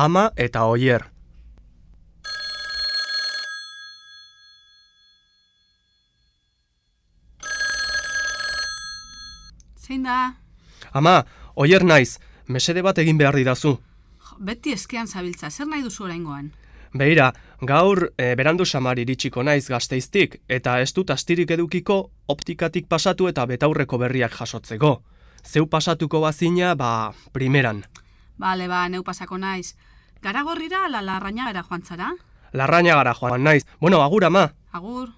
ama eta oier. Zein da? Ama, oier naiz, mesede bat egin behar didazu. Beti eskean zabiltza, zer nahi duzu oraingoan? Beira, gaur e, berandu samar iritsiko naiz gazteiztik, eta ez dut astirik edukiko optikatik pasatu eta betaurreko berriak jasotzeko. Zeu pasatuko bazina, ba, primeran. Bale, ba, neu pasako naiz. Garagorrira ala larraina gara joan zara? Larraina gara joan naiz. Bueno, agur ama. Agur.